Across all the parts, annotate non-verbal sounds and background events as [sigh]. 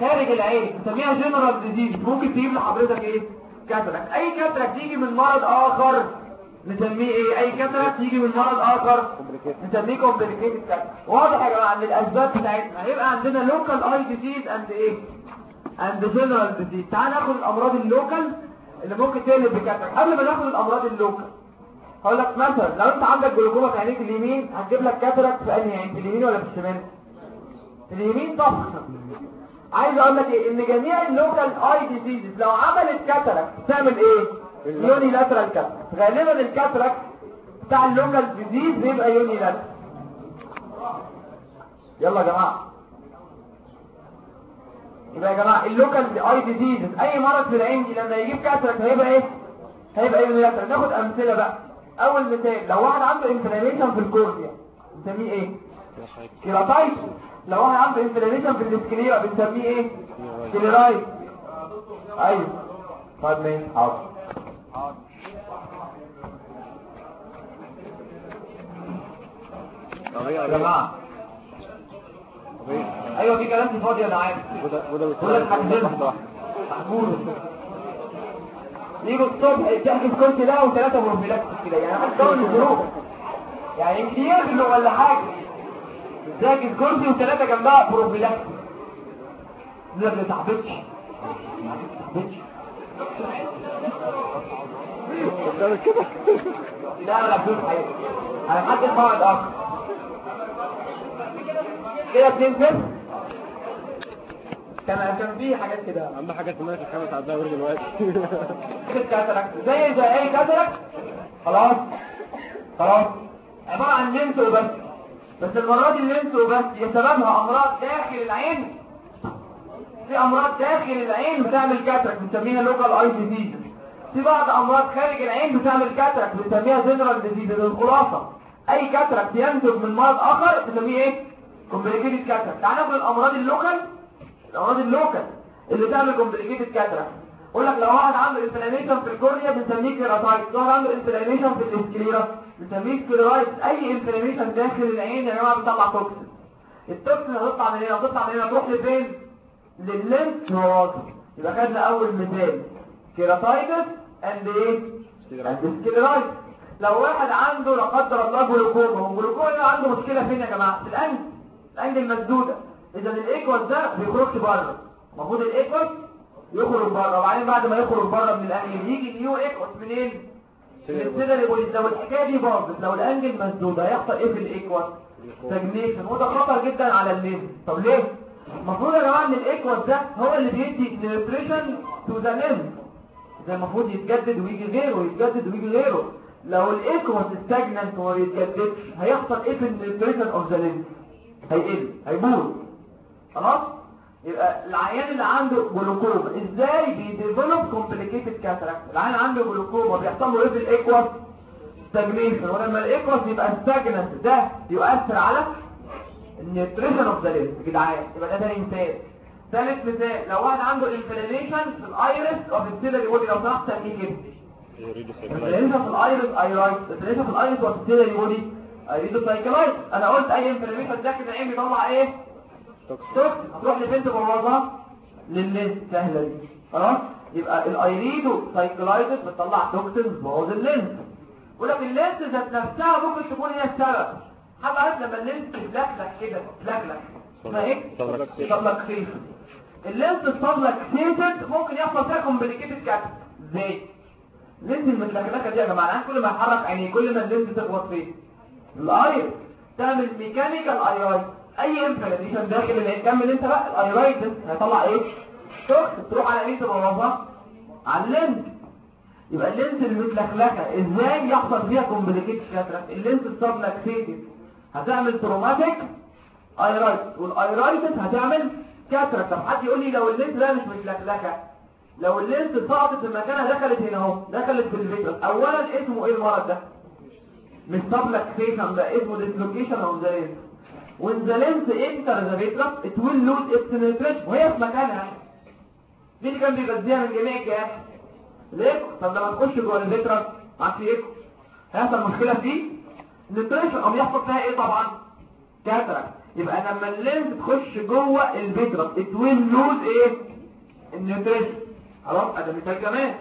خارج العين. نسميها general disease ممكن تجيب لحضرتك إيه؟ cataract. أي cataract تيجي من مرض آخر. نسميه إيه؟ أي cataract تيجي من مرض آخر. نسميه complicated cataract. واضح يا جماعة إن الأسباب بتاعتنا. هيبقى عندنا local eye disease and إيه؟ and general disease تعال ناخد الأمراض ال local اللي ممكن تقلب ب cataract. قبل ما ناخد الأمراض ال local. هقول لك مثلا لو أنت عندك جلوكوما في عينيك اليمين هتجيب لك cataract في أنهي عين؟ في اليمين ولا في الشمال؟ في اليمين طبعا. عايز أقول لك إيه؟ إن جميع ال local eye diseases لو عملت cataract تعمل إيه؟ unilateral cataract غالبا ال cataract بتاع ال local disease بيبقى unilateral يلا يا جماعة. يبقى يا جماعة ال local eye diseases أي مرض في العين دي لما يجيب cataract هيبقى إيه؟ هيبقى unilateral ناخد أمثلة بقى. أول مثال لو واحد عنده inflammation في ال cornea نسميه إيه؟ كيراتايتس لو واحد عنده انفلاميشن في الاسكليرا بنسميه إيه؟ سكليرايت أيوه. طيب ماشي حاضر. يا جماعة. أيوه في كلام فاضي أنا عارف وده وده محمود يجوا الصبح تحجز كرسي ده وثلاثة بروفيلاكتس كده يعني دور الظروف يعني امتياز ولا حاجة. تحجز كرسي وثلاثه جنبها بروفيلاكتس دي ما صاحبتش صاحبتش قدامك كده لا أنا بدون حاجة أنا محدد موعد اخر كده اتنين صفر كان كان في حاجات كده اهم حاجة تمام في الخمس عدها ورد دلوقتي زي زي أي cataract خلاص خلاص عبارة عن lens وبس بس المرة دي ال lens وبس هي سببها أمراض داخل العين في أمراض داخل العين بتعمل cataract بنسميها local eye disease في بعض أمراض خارج العين بتعمل cataract بنسميها general disease الخلاصة. أي cataract ينتج من مرض آخر بنسميه إيه؟ complicated cataract تعال ناخد الأمراض ال local. الأمراض ال local اللي تعمل complicated cataract أقول لك لو واحد عنده inflammation في ال cornea بنسميه keratitis لو واحد عنده inflammation في ال sclera بنسميه scleritis أي inflammation داخل العين يا جماعة بتطلع toxin ال toxin هتطلع من هنا هتطلع من هنا تروح لفين؟ للليمف نود يبقى خدنا أول مثال. keratitis and إيه؟ and scleritis لو واحد عنده لا قدر الله جلوكوما هو الجلوكوما ده عنده مشكلة فين يا جماعة؟ في الانج الانج المسدودة. إذا ال aqueous ده بيخرجش بره. المفروض ال aqueous يخرج بره. وبعدين بعد ما يخرج بره من ال angle يجي new aqueous منين؟ من ال ciliary body لو الحكاية دي باظت لو ال angle مسدود هيحصل إيه في ال aqueous stagnation وده خطر جدا على الليمف طب ليه؟ المفروض يا جماعة إن ال aqueous ده هو اللي بيدي nutrition to the lens ده المفروض يتجدد ويجي غيره ويتجدد ويجي غيره. لو ال aqueous stagnant وما بيتجددش هيحصل إيه في ال nutrition of the lens هيقل هيبوظ. خلاص؟ يبقى العيان اللي عنده جلوكوما إزاي بي develop complicated cataract العيان عنده جلوكوما بيحصل له إيه في ال aqueous stagnation ولما ال aqueous يبقى stagnant ده يؤثر على ال nutrition of the lens يا جدعان يبقى ده تاني مثال. ثالث مثال لو واحد عنده inflammation في ال iris or ال ciliary body لو سمحت سميه كده inflammation في ال iris iritis inflammation في ال iris or ال ciliary body iridocyclitis أنا قلت أي inflammation داخل العين بيطلع إيه؟ toxin هتروح لل lens تبوظها لل lens سهلة دي. خلاص؟ يبقى ال iridocyclitis بتطلع toxin تبوظ ال lens يقول لك ال lens ذات نفسها ممكن تكون هي السبب. حد عارف لما ال lens تلخلخ كده تلخلخ اسمها إيه؟ subluxation ال lens ال subluxation ممكن يحصل فيها complicated cataract إزاي ال lens المتلخلخة دي يا جماعة كل ما يحرك عينيه كل ما ال lens تخبط فين ال iris تعمل mechanical iritis أي inflammation داخل العين كمل أنت بقى ال iritis هيطلع إيه؟ toxins تروح على مين تبوظها على ال lens يبقى ال lens المتلخلخه إزاي يحصل فيها complicated cataract ال lens ال subluxated هتعمل traumatic iritis وال iritis هتعمل cataract طب حد يقول لي لو ال lens ده مش متلخلخة؟ لو ال lens سقطت في مكانها دخلت هنا أهو دخلت في ال vitreous اولا اسمه إيه المرض ده؟ مش subluxation ده اسمه dislocation of the lens when the lens enter the vitreous it will lose its nutrition. وهي في مكانها دي اللي كان بيغذيها من جميع الجهات. ال aqueous طب لما تخش جوه ال vitreous معاك في aqueous هيحصل مشكلة فيه ال nutrition أو يحصل فيها إيه طبعا؟ cataract يبقى لما ال lens تخش جوه ال vitreous it will lose إيه؟ ال nutrition خلاص أدي مثال كمان.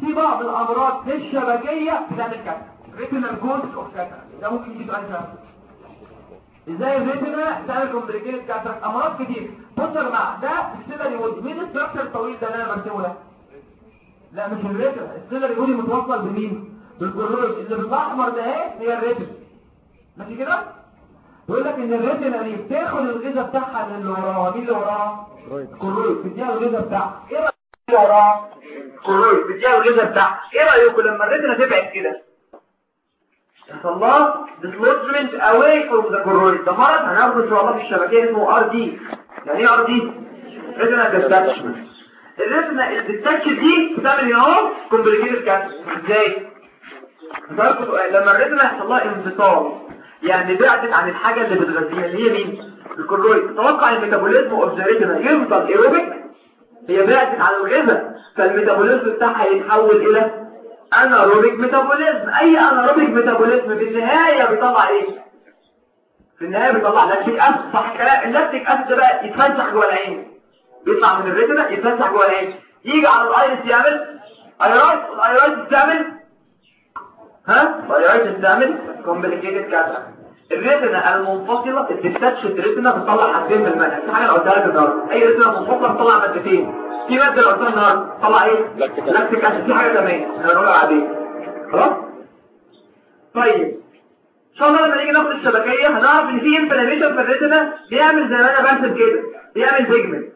في بعض الأمراض في الشبكية بتعمل cataract retinal causes of cataract ده ممكن يجي سؤال سهل. إزاي ال retina تعمل complicated cataract أمراض كتير. بص يا جماعة ده ال ciliary body. مين ال structure الطويل ده اللي أنا برسمه ده؟ لا مش ال retina ال ciliary body متوصل بمين؟ بال choroid اللي بالاحمر ده اهي هي ال retina ماشي كده؟ بيقول لك إن ال retina دي بتاخد الغذاء بتاعها من اللي وراها مين اللي وراها ال choroid بتديها الغذاء بتاعها. إيه رأيك؟ اللي وراها ال choroid بتديها الغذاء بتاعها. إيه رأيكم لما ال retina تبعد كده؟ لها dislodgement away from the choroid ده مرض هناخده ان شاء الله في الشبكيه اسمه RD يعني إيه RD retinal detachment ال retina ال detached دي بتعمل إيه اهو complicated cataract إزاي لما ال retina يحصل لها انفصال يعني بعدت عن الحاجة اللي بتغذيها اللي هي مين ال choroid تتوقع ال metabolism of the retina يفضل ايروبيك هي بعدت عن الغذاء فال metabolism بتاعها يتحول إلى anaerobic metabolism. أي anaerobic metabolism في النهاية بيطلع إيه في النهاية بيطلع lactic acid صح كلام. ال lactic acid ده بقى. يتفسح جوه العين. يطلع من ال retina يتفسح جوه العين. يجي على ال iris يعمل. iritis ال iritis تعمل ها؟ ال iritis تعمل complicated cataract ال retina المنفصلة ال detached retina بتطلع حاجتين من المنهج. في حاجة أنا قلتها لك النهارده. أي retina منفصلة بتطلع مادتين. في مادة قلتها النهارده طلع إيه؟ lactic acid في حاجة كمان. أنا هنقولها بعدين. خلاص؟ طيب. إن شاء الله لما نيجي ناخد الشبكية هنعرف إن في inflammation في ال retina بيعمل زي ما أنا برسم كده. بيعمل pigment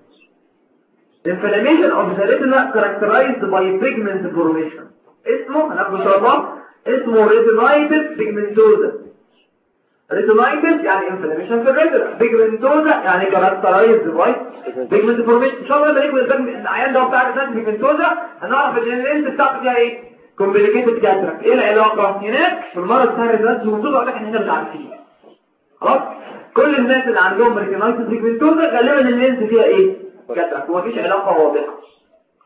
inflammation of the retina characterized by pigment formation. اسمه هناخده إن شاء الله. اسمه retinitis pigmentosa. Retinitis يعني inflammation في ال retina pigmentosa يعني characterized by pigment formation ان شاء الله لما نيجي العيان ده بتاع retinitis pigmentosa هنعرف ان ال lens بتاعته فيها إيه complicated cataract إيه العلاقه هناك في المرض بتاع أقول لك ان إحنا مش عارفين خلاص؟ كل الناس اللي عندهم retinitis pigmentosa غالبا ال lens فيها إيه؟ cataract. ومفيش علاقة واضحة.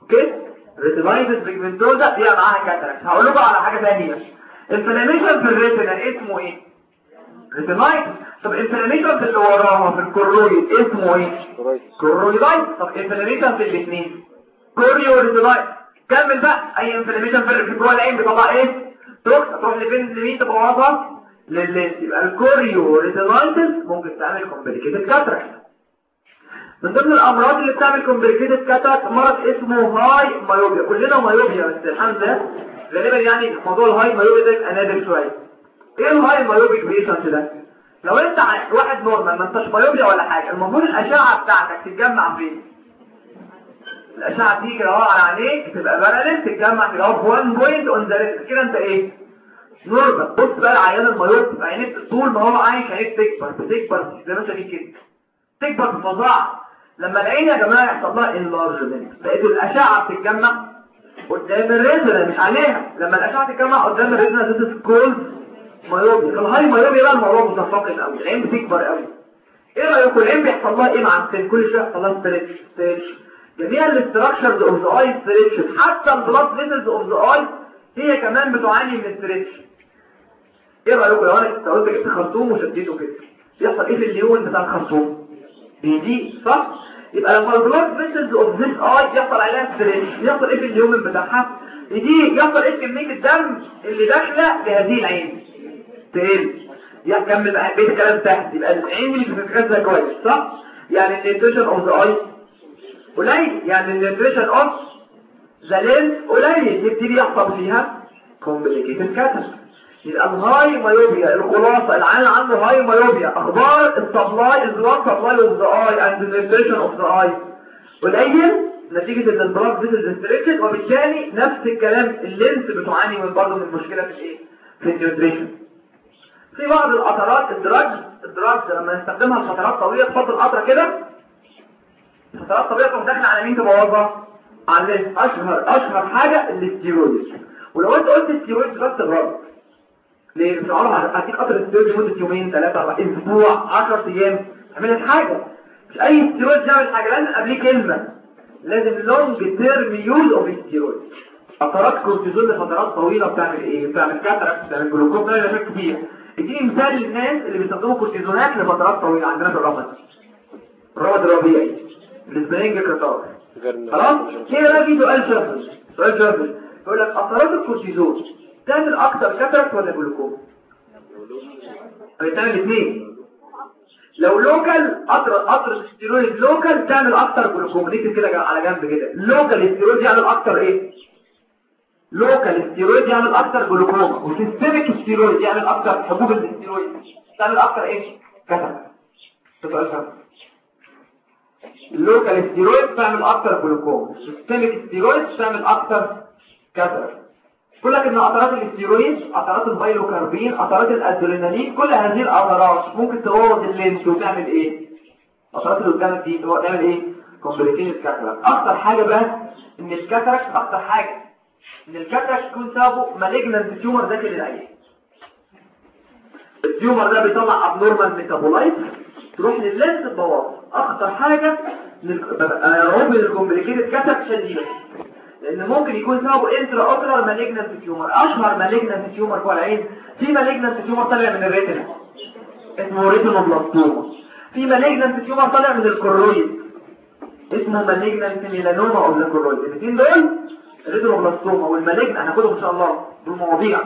okay retinitis pigmentosa فيها معاها cataract هقول لكم على حاجة ثانية inflammation في ال retina اسمه إيه؟ retinitis طب inflammation في اللي وراها في ال choroid اسمه إيه؟ choroiditis طب inflammation في الاثنين. chorioretinitis كمل بقى. أي inflammation في جوه العين بيطلع إيه؟ toxins تروح لفين؟ لمين تبقى واضحه لل lens يبقى ال chorioretinitis ممكن تعمل complicated cataract من ضمن الأمراض اللي بتعمل complicated cataract مرض اسمه high myopia كلنا myopia بس الحمد لله غالبا يعني موضوع ال high myopia ده نادر شوية. إيه ال high myopic patient ده لو انت واحد normal ما انتش myopia ولا حاجة المفروض الأشعة بتاعتك تتجمع فين؟ الأشعة تيجي كده على عينيك تبقى parallel تتجمع كده في 1 point on the كده انت إيه؟ normal. بص بقى العيان ال myope عينيك طول ما هو عايش عينيك تكبر بتكبر زي ما انت كده. تكبر بفظاعه لما العين يا جماعة يحصل لها enlargement بقت الأشعة بتتجمع قدام ال retina مش عليها. لما الأشعة تتجمع قدام ال retina that's called myopia ال high myopia بقى الموضوع متفاقم قوي العين بتكبر قوي إيه رأيكم؟ العين بيحصل لها إيه مع السن كل شوية يحصل لها stretch stretch جميع ال structures of the eye stretch حتى ال blood vessels of the eye هي كمان بتعاني من stretch إيه رأيكم؟ لو أنا قلت جبت خرطوم وشديته كده يحصل إيه في اليوم بتاع الخرطوم؟ بيضيق صح؟ يبقى لما ال blood vessels of this eye يحصل عليها stretch يحصل إيه في اليوم بتاعها؟ يضيق يحصل إيه كمية الدم اللي داخلة لهذه العين؟ تقل يكمل بقى؟ بيت الكلام تحت يبقى العين اللي بتتغذى كويس صح؟ يعني ال nutrition of the eye قليل. يعني ال nutrition of the lens قليل. يبتدي يحصل فيها complicated cataract يبقى ال high myopia الخلاصة. العيان عنده high myopia أخبار ال supply ال blood supply of the eye and ال nutrition of the eye قليل. نتيجة إن ال blood vessels are stretched وبالتالي نفس الكلام ال lens بتعاني من برضه من مشكلة في الإيه؟ في ال nutrition في بعض القطرات ال drugs ال drugs لما نستخدمها لفترات طويلة تحط القطرة كده. فترات طويلة تروح داخله على مين تبوظها؟ على أشهر أشهر حاجة الاستيرويد. ولو أنت قلت استيرويد بس غلط ليه؟ مش عارف هديك قطر الستيرويد لمدة يومين ثلاثة أربعة أسبوع 10 أيام. اعمل حاجة. مش أي ستيرويد يعمل حاجة. لازم قبليه كلمة. لازم long term use of steroid قطرات كورتيزون لفترات طويلة بتعمل إيه؟ بتعمل cataract بتعمل جلوكوز بتعمل حاجات اديني مثال للناس اللي بيستخدموا كورتيزونات لفترات طويلة عندنا في الرمد الرمد الربيعي ال spring catarrh خلاص؟ هنا بقى في سؤال شفوي سؤال شفوي يقول لك قطرات الكورتيزون تعمل أكتر cataract ولا جلوكوما بتعمل الاثنين لو local قطر قطر steroid local تعمل أكتر جلوكوما نكتب كده على جنب كده. local steroid يعمل أكتر إيه؟ local steroid يعمل أكتر glaucoma و systemic steroid يعمل أكتر حبوب الستيرويد تعمل أكتر سؤال فهم ال local steroid تعمل أكتر glaucoma systemic steroid تعمل أكتر cataract. قال لك إن قطرات الاستيرويد قطرات ال pilocarpine قطرات الأدرينالين كل هذه القطرات ممكن تبوظ ال lens وتعمل إيه؟ قطرات اللي قدامك دي تعمل إيه؟ complicated cataract أخطر حاجة بقى إن ال cataract أخطر حاجة. إن ال cataract يكون سببه malignant tumor داخل العين ال tumor ده بيطلع abnormal metabolite تروح لل lens تبوظ. أخطر حاجة من ال complicated cataract شديده لأن ممكن يكون سببه intraocular malignant tumor أشهر malignant tumor جوه العين. في malignant tumor طالع من ال retina اسمه retinoblastoma في malignant tumor طالع من ال choroid اسمه malignant melanoma of the choroid الاثنين دول ال retinoblastoma وال malignant هناخدهم إن شاء الله دول مواضيع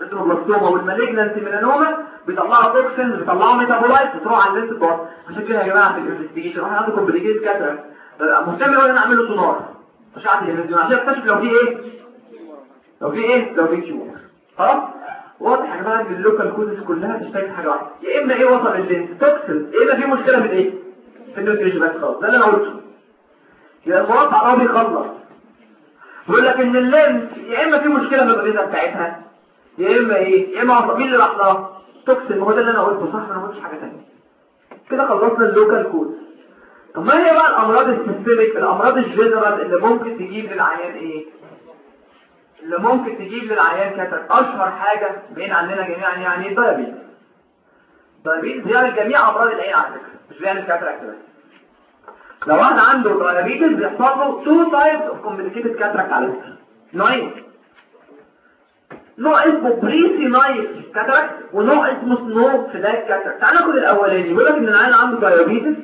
ال retinoblastoma وال malignant melanoma بيطلعوا toxin بيطلعوا metabolite بتروح على ال lens بار عشان كده يا جماعة في ال investigation واحد عنده complicated cataract مهتم ولا نعمل له سونار أشعة الهيماتيوم عشان اكتشف لو في إيه؟ لو في إيه؟ لو في tumor خلاص؟ واضح يا جماعة إن ال local causes كلها تشتغل حاجة واحدة. يا إما إيه وصل ال lens toxin يا اما في مشكلة من إيه في ال nutrition بس خلاص. ده اللي أنا قلته. يا الموضوع عربي يخلص. بيقول لك إن ال lens يا إما في مشكلة من الغذاء بتاعتها يا إما إيه يا إما مين اللي toxin ما هو ده اللي أنا قلته. صح أنا ما قلتش حاجة ثانية كده خلصنا ال local cause طب ما هي بقى الأمراض ال systemic الأمراض الجنرال اللي ممكن تجيب للعيان إيه؟ اللي ممكن تجيب للعيان cataract أشهر حاجة بين عننا جميعا يعني ال diabetes. ال diabetes بيعمل جميع أمراض العين على فكرة مش بيعمل cataract بس. لو واحد عنده diabetes بيحصل له two types of complicated cataract على نوعين. نوع اسمه presenile cataract ونوع اسمه snowflake cataract تعال ناخد الأولاني. بيقول لك إن العيان عنده diabetes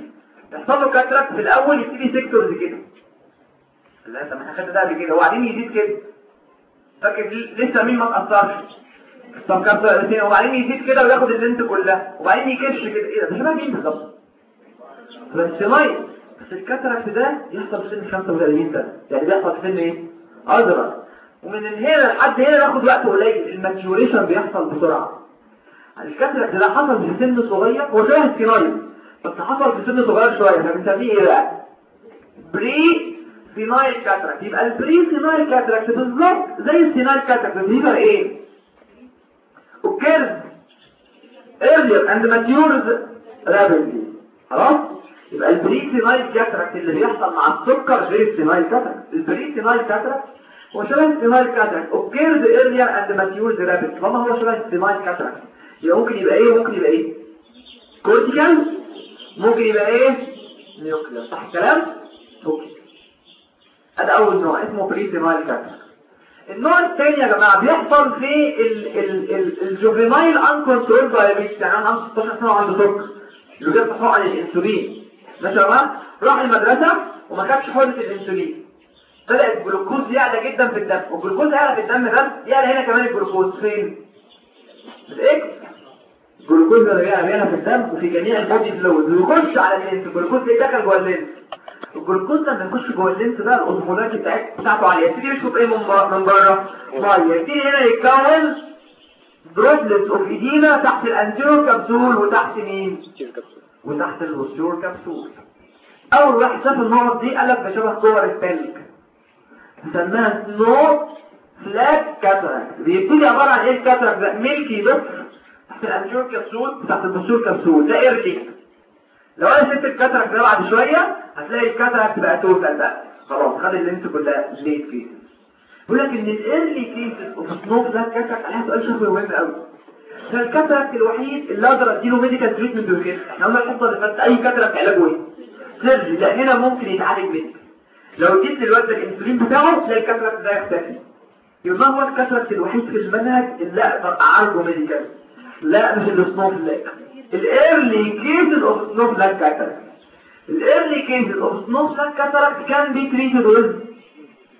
يحصل له cataract في الأول يبتدي sectors كده لا انت ما خدت ده قبل كده. وبعدين يزيد كده. فاكر لسه مين ما اتاثرش طب كام وبعدين يزيد كده وياخد ال lens كلها. وبعدين يكش كده. إيه ده؟ شبه مين بالظبط؟ بس ماي بس ال cataract ده يحصل في سن 35 سنه يعني بيحصل في سن إيه؟ أزرق. ومن هنا لحد هنا ياخد وقت قليل. ال maturation بيحصل بسرعة. ال cataract ده حصل في سن صغير هو شبه ال senile بس حصل في سن صغير شوية. إحنا بنسميه إيه بقى؟ presenile cataract يبقى ال presenile cataract بالظبط زي ال senile cataract بيبقى إيه occurs earlier and matures rapidly. خلاص؟ يبقى ال presenile cataract اللي بيحصل مع السكر غير ال senile cataract. ال presenile cataract شبه ال senile cataract. Occurs earlier and matures rapidly طالما هو شبه ال senile cataract. يبقى ممكن يبقى إيه؟ ممكن يبقى إيه؟ cortical ممكن يبقى إيه؟ nuclear صح الكلام؟ okay هذا أول نوع اسمه presenile cataract. النوع الثاني يا جماعة بيحصل في ال juvenile uncontrolled diabetes يعني أنا عنده 16 سنة وعنده سكر. اللي جاب حقن الإنسولين. ماشي راح المدرسة وما خدش حقنه الانسولين. بدأ الجلوكوز يعلى جدا في الدم والجلوكوز يعلى في الدم ده يعلى هنا كمان الجلوكوز. فين؟ ال aqueous الجلوكوز ده بيعلى في الدم وفي جميع ال body fluid. ويخش على ال lens. الجلوكوز ده دخل جوه ال lens. الجلوكوز لما يخش جوه ال lens ده ال osmolarity بتاعته عالية. يبتدي يشرب إيه من بره من بره؟ ميه يبتدي هنا يتكون droplets of edema تحت ال anterior capsule وتحت مين؟ وتحت ال posterior capsule. أول واحد شاف النقط دي قال لك ده شبه كور التلج. سماها snowflake cataract. بيبتدي عبارة عن إيه؟ ال cataract ده. milky لطر تحت ال anterior capsule. تحت ال posterior capsule. ده early لو أنا سبت ال cataract ده بعد شوية هتلاقي ال cataract بقى total بقى. خلاص خد ال lens كلها late case بيقول لك إن ال early cases of snowflake cataract عليها سؤال شفوي مهم قوي ده ال cataract الوحيد اللي أقدر أديله medical treatment وكده إحنا قلنا الحصه اللي فاتت أي cataract علاجه إيه surgery لا هنا ممكن يتعالج منه. لو اديت دلوقتي الإنسولين بتاعه تلاقي ال cataract ده يختفي. يبقى هو ال cataract الوحيد في المنهج اللي أقدر أعالجه medical لا مش ال snowflake ال early cases of snowflake cataract ال early cases of snowflake cataract can be treated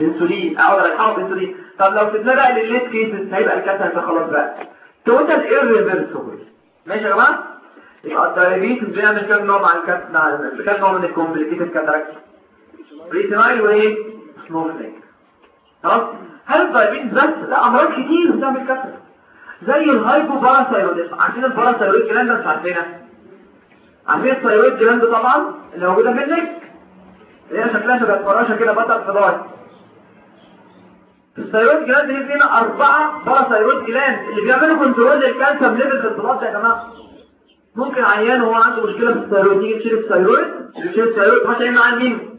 انسولين اقعد ارحمه بإنسولين. طب لو سيبنا بقى لل late cases هيبقى ال cataract خلاص بقى. total irreversible ماشي يا جماعة يبقى ال diabetes بيعمل كام نوع مع ال cat مع كام نوع من ال complicated cataract presenile وايه snowflake خلاص هل ال diabetes بس لا امراض كتير بتعمل cataract زي ال hypoparathyroidism عارفين ال parathyroid gland مش عارفين ال thyroid gland طبعا اللي موجوده في ال neck اللي هي شكلها شبه فراشه كده بطل فضاي ال thyroid gland دي فينا أربعة parathyroid gland اللي بيعملوا control للكالسيوم level في ال blood يا جماعة. ممكن عيان وهو عنده مشكلة في ال thyroid يجي يشيل ال thyroid يشيل ال thyroid ماشي هنا عن مين؟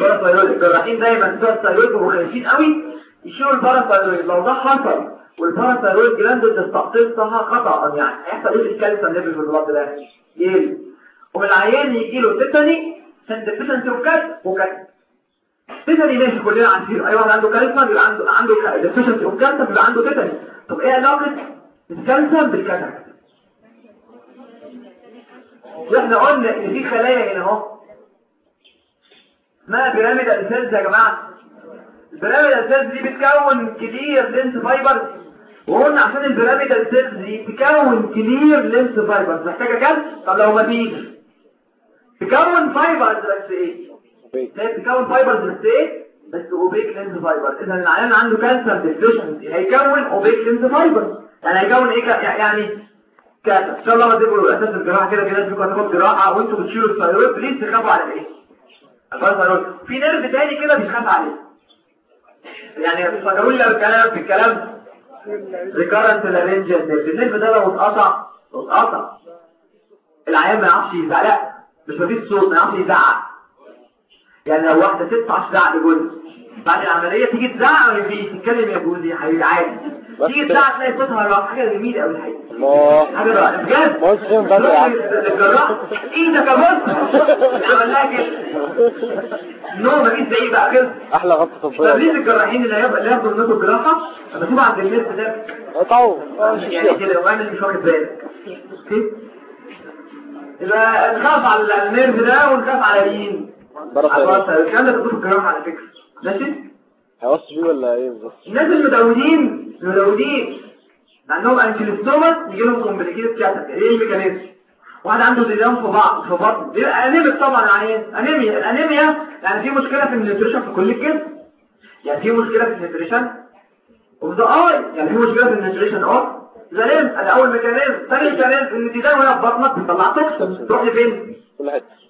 parathyroid الجراحين دايما بتوع ال thyroid بيبقوا خايفين قوي يشيلوا ال parathyroid لو ده حصل وال parathyroid gland تستقطبها خطأ يعني. هيحصل إيه في الكالسيوم level في ال blood ده؟ يقل. والعيان يجي له tetany deficiency وكات وكات tetany ماشي كلنا عارفين اي واحد عنده كالسيوم يبقى عنده عنده deficiency of calcium يبقى عنده tetany طب إيه علاقة الكالسيوم بال cataract وإحنا قلنا إن في خلايا هنا أهو. اسمها pyramidal cells يا جماعة؟ ال pyramidal cells دي بتكون clear lens fibers وقلنا عشان ال pyramidal cells دي تكون clear lens fibers محتاجة كالسيوم طب لو ما فيش. تكون fibers بس إيه؟ هي تكون fibers إيه بس opaque lens fiber إذا العيان عنده كالسيوم deficiency هيكون opaque lens fibers يعني هيكون إيه يعني كذا إن شاء الله ما أساس الجراحة كده كده أنتوا هتاخدوا جراحة وانتوا بتشيلوا ال thyroid please تخافوا على إيه ال thyroid في nerve تاني كده بيخاف عليه. يعني تفكروا لي الكلام في الكلام. recurrent nerve ال nerve ده لو اتقطع اتقطع العيان ما يعرفش يزعق مش مفيش صوت ما يعرفش يزعق. يعني لو واحدة تدفع تزعق لجوزها بعد العملية تيجي تزعق ولا تتكلم يا جوزي حبيبي عادي. تيجي تزعق تلاقي صوتها راح حاجة جميلة قوي الحقيقة الله حاجة رائعه بجد؟ ما يا عم. الجراح إيدك يا بص عملناها كده نو مفيش زي بقى كده. أحلى غطة طب طبية ليه الجراحين اللي هيبقى اللي ياخدوا منكم جراحة؟ اما تبقى عند الناس ده. قطعوا يعني كده وأنا مش واخد بالك. أوكي يبقى نخاف على النيرف ده ونخاف على مين الوسط. الكلام ده بتقول الجراحه على فكرة. ماشي؟ هيوصل فيه ولا إيه بالظبط؟ الناس المدودين المدودين عندهم انكيلوستوماس يجي لهم كومبليكيتد كاتر إيه الميكانيزم؟ واحد عنده ديدان في بعض في بطن. بيبقى anemic طبعا يعني إيه؟ أنيميا الأنيميا يعني في مشكلة في ال nutrition في كل الجسم. يعني في مشكلة في ال nutrition. of the eye يعني في مشكلة في ال nutrition. of the lens ده اول mechanism ثاني mechanism إن الديدان وهي في بطنك بتطلع toxin تروح لفين؟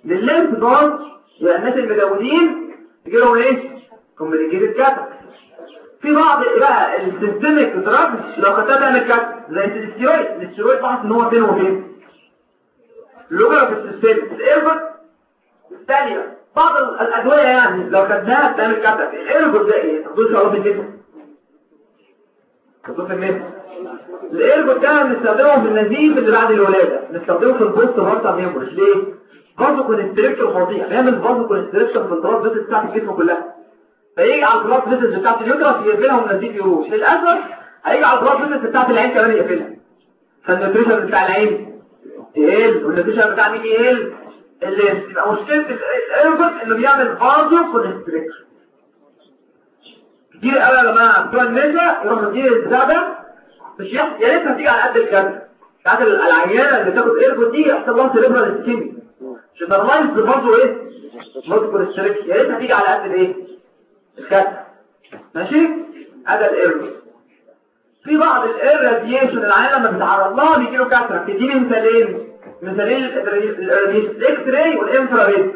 للليمف دول يبقى الناس المدودين يجي لهم إيه complicated cataract في بعض بقى ال systemic drugs لو خدتها تعمل cataract زي ال steroid ال steroid بحث إن هو فين وفين. اللوجرا في السيستم. ال ergot الثانية. بعض ال- الأدوية يعني لو خدناها بتعمل cataract ال ergot ده إيه؟ شاء الله في النفس تاخدوه في النفس ال ergot ده بنستخدمه في النزيف اللي بعد الولادة. بنستخدمه في ال postpartum hemorrhage ليه؟ vasoconstriction فظيع. بيعمل vasoconstriction في ال blood vessels بتاعت الجسم كلها. فيجي على ال blood vessels بتاعت ال uterus يقفلها والنزيف يروح. للأسف هيجي على ال blood vessels بتاعت العين كمان يقفلها. فال nutrition بتاع العين يقل وال nutrition بتاع مين يقل. اللي يبقى مشكلة ال ergot إنه بيعمل vasoconstriction كتير قوي يا جماعة. بتوع النساء يروحوا يدير البتاع ده مش يا ريتها تيجي على قد الكلب. ساعات العيانة اللي تاخد ergot دي يحصل لها cerebral ischemia generalized برضه إيه؟ multiple strokes يا ريتها تيجي على قد الإيه؟ الكلب ماشي؟ هذا ال ergot في بعض ال irradiation العيان لما بيتعرض لها بيجي له cataract تديني مثالين. مثالين ال X-ray وال infrared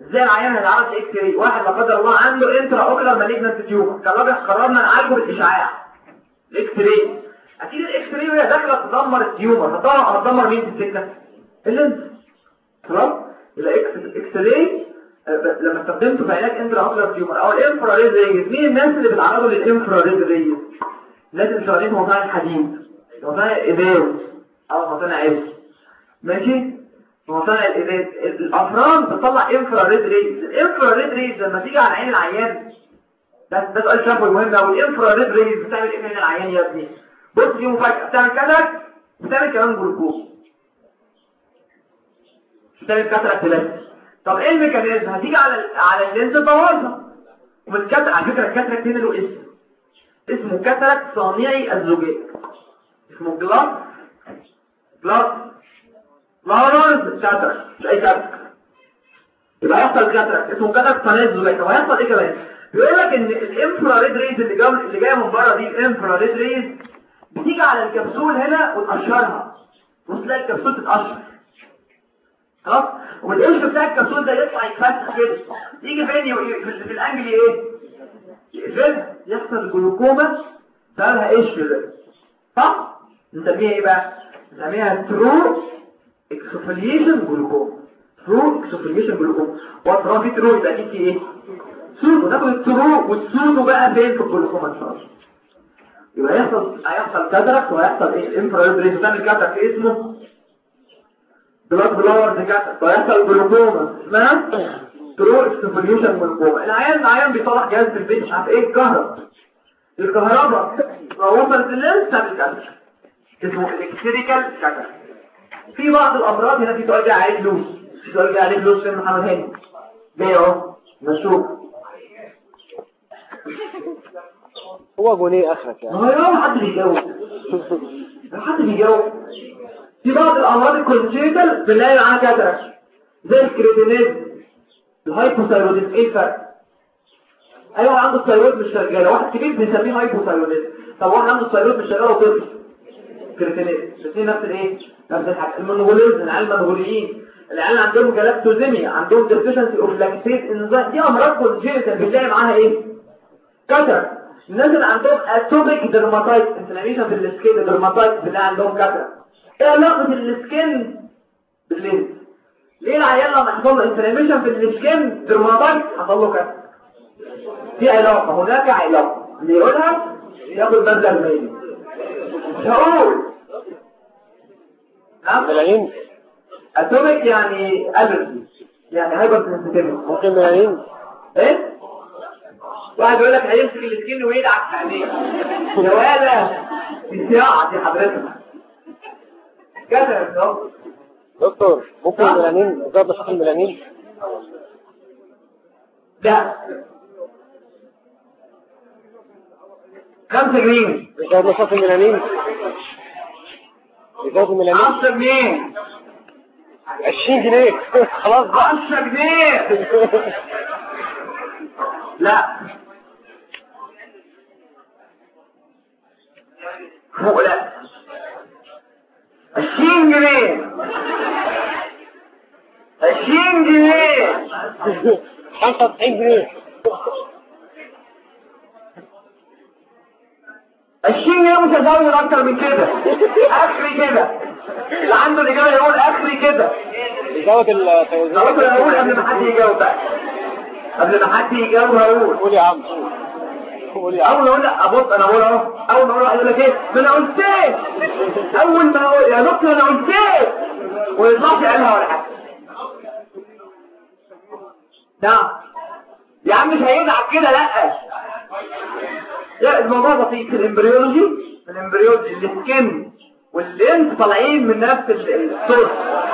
إزاي العيان هيتعرض ل X-ray؟ واحد لا قدر الله عنده intraocular malignant كان راجل قررنا نعالجه بالإشعاع. ال X-ray أكيد ال X-ray وهي داخله تدمر ال tumor هتدمر هتدمر مين في السكة؟ ال lens خلاص يبقى X-ray آه، لما استخدمته في علاج intraocular tumor أو ال infrared rays مين الناس اللي بيتعرضوا لل infrared rays الناس اللي شغالين في مصانع الحديد مصانع الازاز أو مصانع عز ماشي؟ مصانع الازاز الافران بتطلع infrared rays ال infrared rays لما تيجي على عين العيان ده ده سؤال شافوي مهم قوي ال infrared rays بتعمل إيه في عين العيان يا ابني؟ بص دي مفاجاه بتعمل كده بتعمل كمان جلوكوز بتعمل cataract بس طب إيه ال mechanism؟ هتيجي على على ال lens تبوظها وال cataract على فكرة ال cataract هنا له اسم؟ اسمه cataract صانعي الزجاج اسمه glass glass blowers cataract مش أي cataract يبقى يحصل cataract اسمه cataract صانعي الزجاج طب هيحصل إيه كمان؟ بيقول لك إن ال infrared rays اللي جاية اللي جاية من بره دي ال infrared rays بتيجي على الكبسول هنا وتقشرها. وتلاقي الكبسول تتقشر خلاص؟ والقشر بتاع الكبسول ده يطلع يتفتح كده يجي فين في, ال angle إيه؟ يقفلها يحصل جلوكوما سببها قشر ده صح؟ نسميها إيه بقى؟ نسميها true exfoliation glaucoma true exfoliation glaucoma في true أكيد في إيه؟ pseudo ناخد ال true وال pseudo بقى فين في الجلوكوما إن شاء الله. يبقى هيحصل هيحصل cataract وهيحصل إيه؟ ال infrared rays بتعمل cataract اسمه. بلاد cataract وهيحصل جلوكوما اسمها true exfoliation glaucoma العيان العيان بيصلح جهاز في البيت مش عارف إيه الكهرباء الكهرباء لو وصلت ال lens تعمل اسمه electrical cataract في بعض الامراض هنا في سؤال جاي عليه فلوس في سؤال جاي عليه فلوس فين محمد هاني جاي اهو نشوف هو جونيه آخرك يعني. ما هو يوم حد بيجاوب. [laughs] لو حد بيجاوب. في بعض الامراض ال congenital بنلاقي معاها cataract زي ال cretinism. ال hypothyroidism إيه الفرق؟ أيوه عنده ال thyroid مش شغاله واحد كبير بنسميه hypothyroidism طب واحد عنده ال thyroid مش شغاله وطفل cretinism. الاثنين نفس الإيه؟ نفس الحاجة. ال mongolism العيال المنغوليين. العيال عندهم galactosemia عندهم deficiency of lactase enzyme دي أمراض congenital بنلاقي معاها إيه؟ cataract الناس اللي عندهم atopic dermatitis inflammation في ال skin dermatitis اللي عندهم cataract إيه علاقه ال skin بال lens ليه العيال لما يحصل له inflammation في ال skin dermatitis حصل له cataract في علاقة. هناك علاقه اللي يقولها ياخد مالي مش هقول نعم؟ ملايين. atopic يعني allergy يعني هايبر سنسيتيفيتي ممكن ملايين. إيه؟ واحد يقول لك هيمسك السكين ويدعك في عينيه يا ولا دي صياعة دي حضرتك. كده دكتور دكتور ممكن ها؟ ملايين ضرب شكل ملايين لا. خمسة جنيه. ضرب شكل ملايين ضرب ملايين عشرة جنيه. 20 جنيه. [laughs] خلاص بقى. عشرة جنيه. لا. هو لا. عشرين جنيه. عشرين جنيه. 95 جنيه. عشرين جنيه مش هزود أكتر من كده. أخري كده. اللي عنده الإجابة يقول أخري كده. زود التوزيع. أنا أقول قبل ما حد يجاوب بقى. قبل ما حد يجاوب هقول. قول يا عم قول يا عم. اول ما أقول ابص أنا أقول أهو أول ما أقول يقول لك إيه؟ ما أنا قلت إيه؟ أول ما أقول يا دكتور أنا قلت إيه؟ ويطلعش قالها ولا حاجة نعم يا عم مش هيدعك كده لا. لا الموضوع بسيط. في الإمبريولوجي الإمبريولوجي السكن واللينس طالعين من نفس ال- الصوت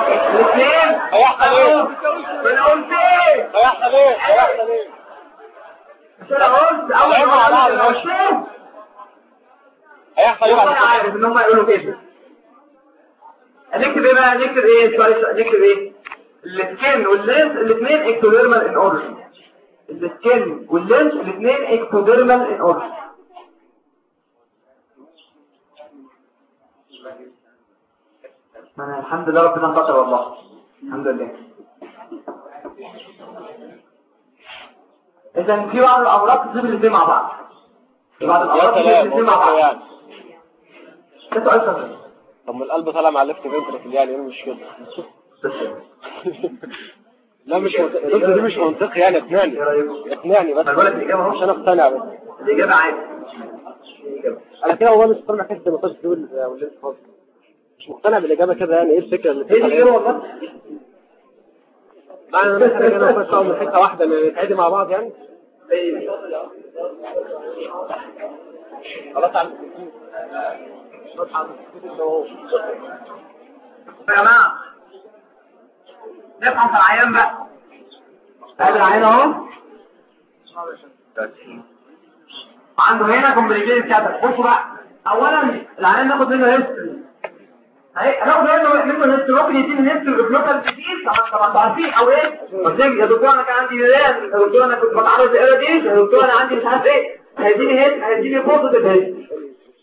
الاثنين هيحصل إيه؟ ما أنا قلت إيه؟ هيحصل إيه؟ هيحصل إيه؟ مش أنا قلت أول ما قلت أنا قلت هيحصل إيه بعد والله كده عارف إن هم يقولوا كده. نكتب إيه؟ بقى نكتب إيه نكتب إيه؟ ال skin وال lens الاثنين ectodermal in origin ال skin وال lens الاثنين ectodermal in origin أنا الحمد لله ربنا ستر والله. الحمد لله. اذا في بعض الامراض تصيب الاثنين مع بعض. في بعض يا الامراض تصيب سلام الاثنين مع بعض. يعني ده سؤال سهل. طب ما القلب طالع مع الليفت فنتركل يعني إيه مش بس [laughs] لا مش منطقي. دي مش منطقي يعني اقنعني. إيه رايكم اقنعني بس. الإجابة أهو. عشان أقتنع بس. الإجابة عادي. أنا كده والله مش مقتنع حتة ما تقدرش تقول ولا مش مقتنع بالإجابة كده يعني. إيه الفكرة اللي هي دي الإجابة والله؟ معنى أن إحنا كده نخش من حتة واحدة نتعدي مع بعض يعني. خلاص عم يا جماعة نفهم في العيان بقى هذا العيان أهو. عنده هنا كومبليكيتد كاتر. بصوا بقى. اولا العيان ناخد منه هيستوري هناخد منه منه يديني هيستوري بلوكال كتير طبعا عارفين إيه قلت يا دكتور أنا كان عندي ميلان يا دكتور أنا كنت بتعرض لايراديشن يا دكتور أنا عندي مش عارف إيه هيديني هيد هيديني بوزيتيف هيد.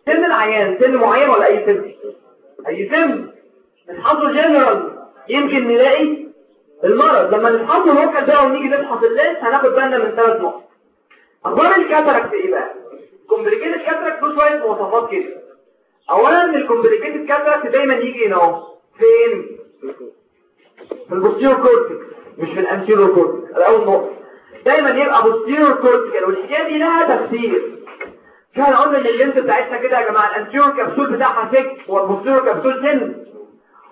سن العيان سن معين ولا أي سن؟ أي سن. نفحصه جنرال. يمكن نلاقي المرض. لما نفحصه local ده ونيجي نفحص ال lens هناخد بالنا من ثلاث نقط. أخبار ال cataract إيه بقى؟ complicated cataract له شوية مواصفات كده. اولا ال complicated cataract دايما يجي هنا فين؟ في ال posterior cortex مش في ال anterior cortex الأول نقطة. دايما يبقى posterior cortex والحكايه دي لها تفسير. كان قلنا إن ال lens بتاعتنا كده يا جماعة ال anterior capsule بتاعها thick وال posterior capsule thin.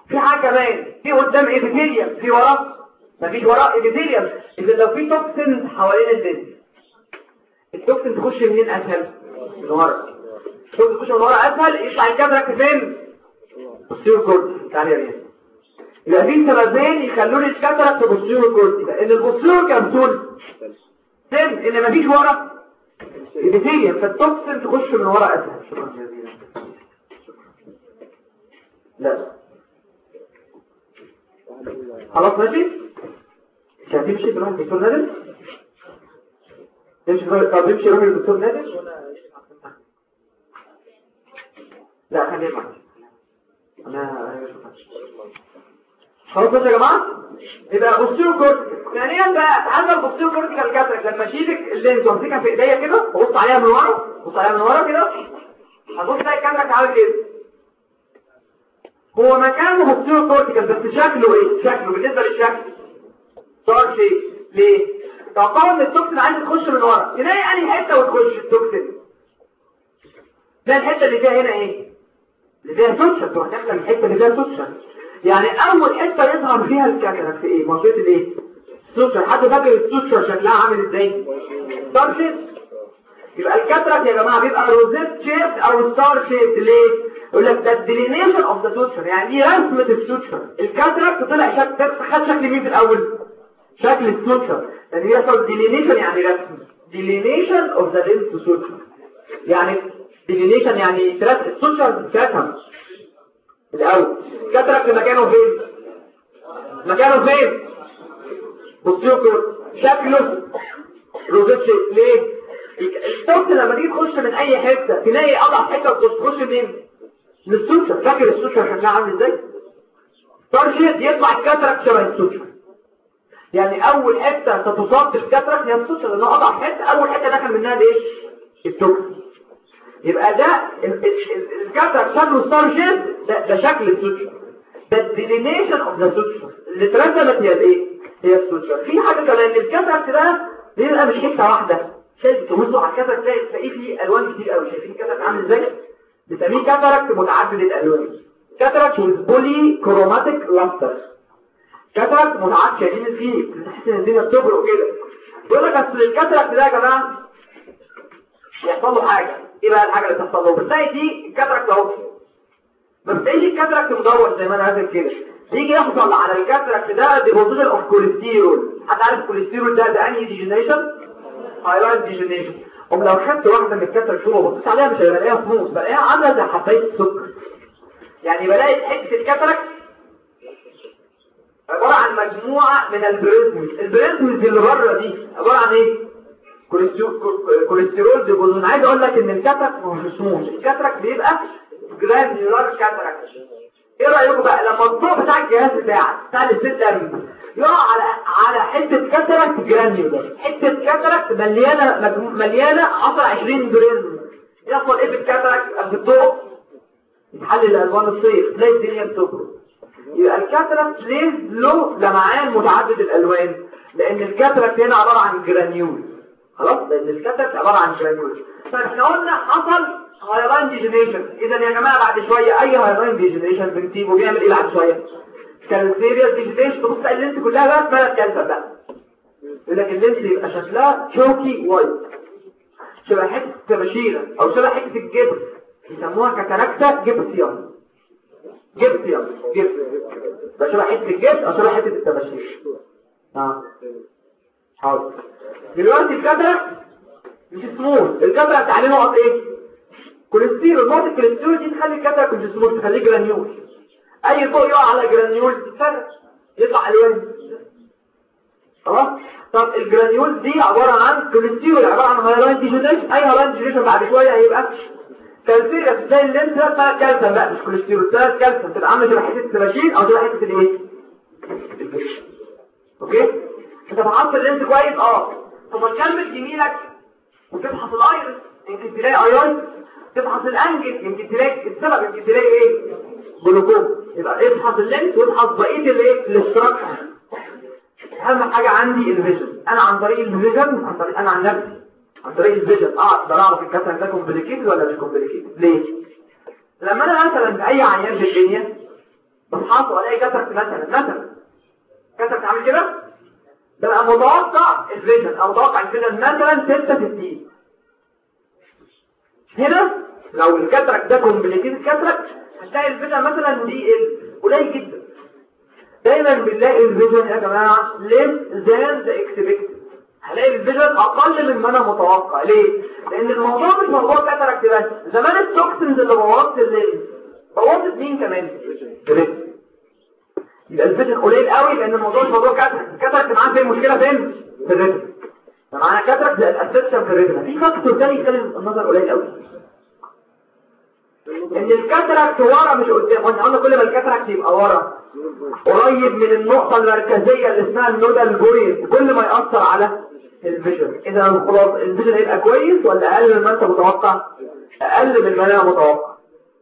في حاجة كمان في قدام epithelium في وراه مفيش وراه epithelium إذا لو في toxin حوالين ال lens ال toxin تخش منين أسهل؟ من ورا ال toxin تخش من ورا اسهل يطلع ال cataract فين posterior cortex تعالى يا ريس يبقى في سببين يخلوني ال cataract posterior cortex ان ال posterior capsule سن ان مفيش ورا ايبيثيليوم فالتوكسين تخش من ورا اسهل شكرا لا خلاص ماشي مش هتمشي تروح الدكتور نادر تروح طب تمشي روح للدكتور نادر لا خليها معاك أنا خلاص يا جماعة؟ يبقى بصيروا كورتيكال ثانيا بقى تعالوا بصيروا كورتيكال كاترك لما اشيلك اللينز وامسكها في إيديا كده وابص عليها من ورا بص عليها من ورا كده. هتبص تلاقي الكاميرا عامل كده هو مكانه بصيروا كورتيكال بس شكله إيه؟ شكله بالنسبة للشكل. صار شيء ليه؟ توقعوا إن التوكسين عايز تخش من ورا. تلاقي أنهي حتة وتخش التوكسين ده الحتة اللي فيها هنا إيه؟ اللي فيها suture تروح داخله الحتة اللي فيها suture يعني اول حتة يظهر فيها ال cataract في إيه؟ منطقه الإيه؟ ال suture حد فاكر ال suture شكلها عامل إزاي؟ star shape يبقى ال cataract يا جماعة بيبقى rosette shape أو star shape ليه؟ يقول لك ده ال delineation of the suture يعني دي رسمة ال suture ال cataract طلع شكل خد شكل مين في الأول؟ شكل ال suture يعني يحصل delineation يعني رسم delineation of the lens suture يعني delineation يعني ترسم ال suture ترسم الأول cataract مكانه فين؟ مكانه فين؟ بصيوكو شكله rosette shape ليه؟ الصوت لما تيجي تخش من أي حتة تلاقي أضعف حتة تخش منين من ال suture فاكر ال suture شكلها عامل إزاي؟ target يطلع ال cataract شبه ال suture يعني أول حتة تتصاب بال cataract هي ال suture لانها أضعف حتة. أول حتة دخل منها الايه ال toxin يبقى ده ال cataract شكله star shape ده, ده شكل ال suture ده ال delineation of the suture اللي اترسمت هي الإيه؟ هي ال suture في حاجة كمان ال cataract ده بيبقى مش حتة واحدة. شايف تبصوا على ال cataract تلاقي تلاقيه فيه ألوان كتير قوي شايفين ال cataract عامل إزاي؟ بنسميه cataract متعدد الألوان. cataract polychromatic luster cataract متعدد شايفين فيه تحس إن الدنيا بتبرق كده. بيقول لك أصل ال cataract ده يا جماعة يحصل له حاجة. إيه بقى الحاجة اللي تحصل؟ له بتلاقي دي ال cataract اهو ما بتلاقيش ال cataract مدور زي ما أنا عامل كده؟ يجي يحصل على ال cataract ده deposition of cholesterol حد عارف الكوليسترول ده ده أنهي degeneration hyaline degeneration هم لو خدت واحدة من ال cataract شو وبصيت عليها مش هلاقيها فلوس بلاقيها عاملة زي حباية السكر يعني بلاقي حتة ال cataract عبارة عن مجموعة من ال prisms. ال prisms اللي بره دي عبارة عن إيه؟ cholesterol deposition عايز أقول لك إن ال cataract مش اسمه ال cataract بيبقى granular cataract. إيه رأيكم بقى؟ لما الضوء بتاع الجهاز بتاعك بتاع ال system يقع على على حتة cataract granular حتة cataract مليانة مليانة 10 20 جرام. يحصل إيه في ال cataract الضوء يتحلل لألوان الطيف. تلاقي الدنيا بتبرق يبقى ال cataract ليه له لمعان متعدد الألوان؟ لأن ال cataract هنا عبارة عن granule خلاص لأن ال cataract عبارة عن granule فاحنا قلنا حصل hyaline degeneration إذا يا جماعة بعد شوية أي hyaline degeneration بنسيبه بيعمل إيه بعد شوية؟ calcareous degeneration تبص تلاقي ال lens كلها بقى اسمها كالسيوم بقى. يقول لك ال lens يبقى شكلها chalky white شبه حتة طباشيرة أو شبه حتة الجبس يسموها cataracta gypsum gypsum جبس شبه حتة الجبس أو شبه حتة الطباشير. آه. حاضر. دلوقتي ال cataract مش سموث. ال cataract عليه نقط إيه؟ كوليسترول. نقط الكوليسترول دي تخلي ال cataract مش سموث تخليه granule. أي ضوء يقع على granule تتفرق يطلع الوان خلاص طب ال granule دي عبارة عن كوليسترول عبارة عن hyaline degeneration أي hyaline degeneration بعد شوية هيبقى calcareous زي اللي انت بقى كالسيوم لا مش كوليسترول. خلاص كالسيوم تبقى عامله شبه حتة الطباشير أو شبه حتة الإيه؟ okay؟ انت فحصت ال lens كويس؟ آه. طب تكمل جميلك وتفحص ال iris يمكن تلاقي iris تفحص ال angle. يمكن تلاقي السبب. يمكن تلاقي إيه؟ جلوكوم يبقى افحص ال lens وافحص بقية الايه ال structure. أهم حاجة عندي ال vision. أنا عن طريق ال vision عن طريق أنا عن نفسي. عن طريق ال vision. أقدر أعرف ال cataract ده complicated ولا مش complicated؟ ليه؟ لما أنا مثلا أي عيان في الدنيا بفحصه وألاقي cataract مثلا مثلا. cataract عامل كده؟ ببقى متوقع ال vision. أو متوقع ال vision مثلا 66 هنا لو ال cataract ده complicated cataract هتلاقي ال vision مثلا دي قليل جدا. دايما بنلاقي ال vision يا جماعة less than the expected. هلاقي ال vision أقل من ما أنا متوقع. ليه؟ لأن الموضوع مش موضوع cataract بس. زمان ال toxins اللي بوظت الليل بوظت مين كمان؟ ال retina يبقى ال vision قليل قوي لأن الموضوع مش موضوع ال cataract معاه فين؟ المشكلة فين؟ في ال retina. cataract زائد affection في ال retina. في factor تاني يخلي النظر قليل قوي. إن ال cataract ورا مش قدام. وإحنا قلنا كل ما ال cataract يبقى ورا. قريب من النقطة المركزية اللي اسمها ال nodal point كل ما يأثر على ال vision إذا خلاص ال vision هيبقى كويس ولا أقل مما أنت متوقع؟ أقل من ما أنا متوقع.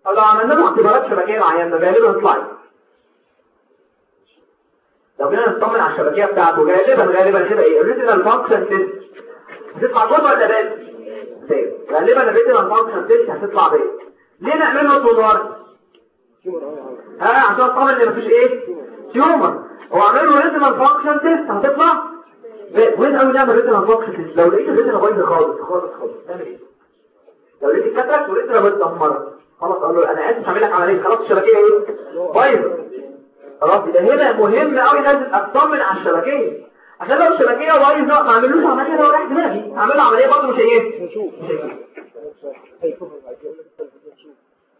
فلو عملنا له اختبارات شبكية معينة غالبا يطلع لو جينا نطمن على الشبكية بتاعته. غالبا غالبا كده. إيه؟ ال retinal function test هتطلع good ولا bad غالبا ال retinal function test هتطلع bad ليه نعمل له سونار ها عشان اطمن إن مفيش إيه؟ tumor هو عمل له retinal function test هتطلع؟ وين قوي نعمل retina focus لو لقيت ال retina بايظه خالص. خالص خالص. تعمل إيه؟ لو لقيت ال cataract وال retina متدمره خلاص أقول له أنا آسف هعمل لك عملية. خلاص الشبكية إيه؟ بايظة. خلاص ده هنا مهم قوي لازم اطمن على الشبكية. عشان لو الشبكية بايظة ما اعملوش عملية وأريح دماغي. اعمل عملية برضه مش إيه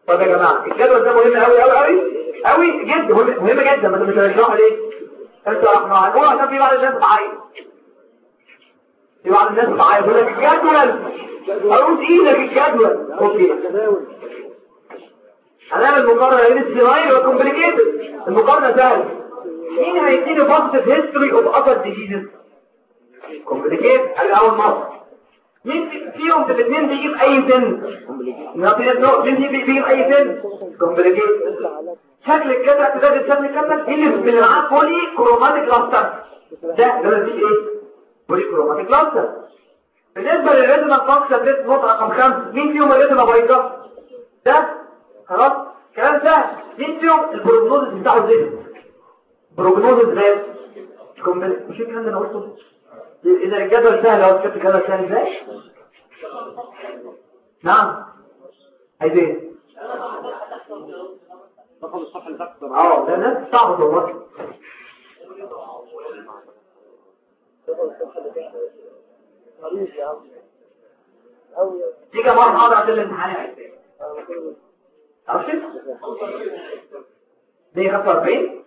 طب يا جماعة الجدول ده مهم قوي قوي قوي؟ قوي جدا مهم جدا ما مش هنشرحه ليه؟ انت رحنا هنقول عشان في بعض الناس بتعيط في بعض الناس بتعيط يقول لك الجدول أقول إيدك الجدول؟ okay. هنعمل مقارنه بين ال senile وال complicated المقارنة سهله مين هيديني بوزيتيف هيستوري اوف اذر ديزيزز كومبليكيت أول مرة. مين فيهم في الاثنين بيجيب أي سن؟ مين بيجيب أي سن؟ كومبليكيت شكل الكترك ده شكل الكترك اللي بنلعب بولي كروماتيك لاستر ده ده دي إيه؟ بولي كروماتيك لاستر بالنسبة للريتنا فانكشن ريت نقطة رقم 5 مين فيهم الريتنا بيضاء ده خلاص؟ كلام سهل. مين فيهم ال prognosis بتاعه زي ريت complicated مش الكلام اللي أنا قلته. إذا الجدول سهل لو شفت الجدول سهل إزاي؟ نعم. عايز إيه؟ أه ده ناس صعبة والله. تيجي مرة محاضرة عشان الامتحان عرفت؟ دي 45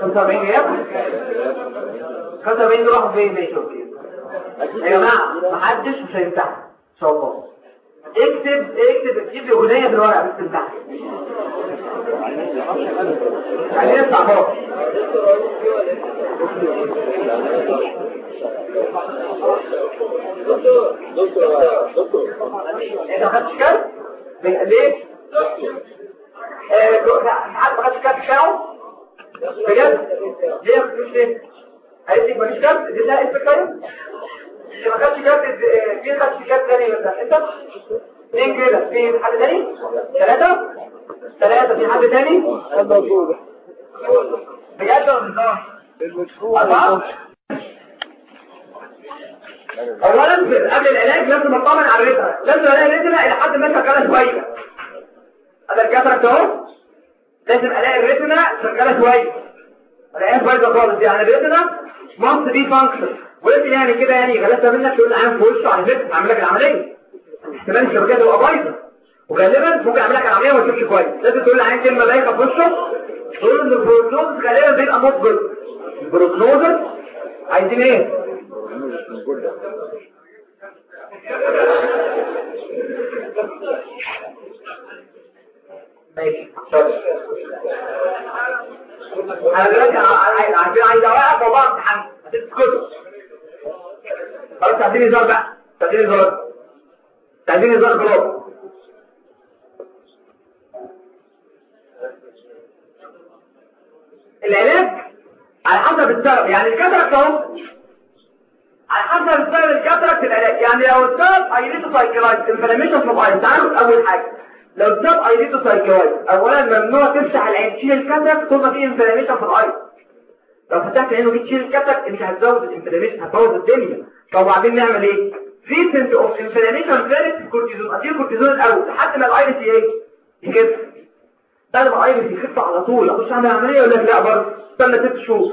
45 غياب؟ 45 دول راحوا فين ماشي أوكي يا جماعة محدش مش هيمتحن إن شاء الله. اكتب اكتب اكتب اغنية في الورقه بس تمتحن يعني نطلع بره. انت ما خدتش كارت ليه؟ حد ما خدش كارت بجد؟ ليه ما خدتوش ليه؟ قالت لك مفيش كارت دي اسم الكارت اللي ما خدش كارت في خدش كارت تاني ولا انت اثنين كده في حد تاني؟ ثلاثة ثلاثة في حد تاني؟ بجد ولا بهزار أربعة؟ اولا قبل العلاج لازم اطمن على الريتنا لازم ألاقي الريتنا إلى حد ما شغالة شوية هذا ال cataract أهو لازم ألاقي ال retina شغالة شوية ألاقيها بايظه خالص يعني ال retina must be function ولكن يعني كده يعني غلطه منك تقول للعيان في وشه على فكره لك العملية. احتمال الشبكية تبقى بايظة. وغالبا ممكن اعمل لك العملية وما تشوفش كويس. لازم تقول للعيان كلمة بايظه في وشه؟ تقول إن ال prognosis غالبا بيبقى مصبر البروجنوز عايزين إيه؟ ماشي عايزين عايز اوقف والله امتحان هتسكتوا خلاص تعديني هزار بقى تعديني هزار تعديني هزار خلاص العلاج على حسب السبب يعني ال cataract اهو على حسب السبب ال cataract العلاج. يعني لو السبب iridocyclitis inflammation في العين تعالوا أول حاجة. لو السبب iridocyclitis اولا ممنوع تفتح العين تشيل ال cataract طول ما في inflammation في العين لو فتحت العين وجيت تشيل ال cataract انت هتزود ال inflammation هتبوظ الدنيا. طب وبعدين نعمل إيه؟ treatment of inflammation first كورتيزون اديله كورتيزون الأول لحد ما ال iritis إيه يخف. بعد ما الايرس يخف على طول اخش اعمل عمليه يقول لك لا برضه استنى ست شهور.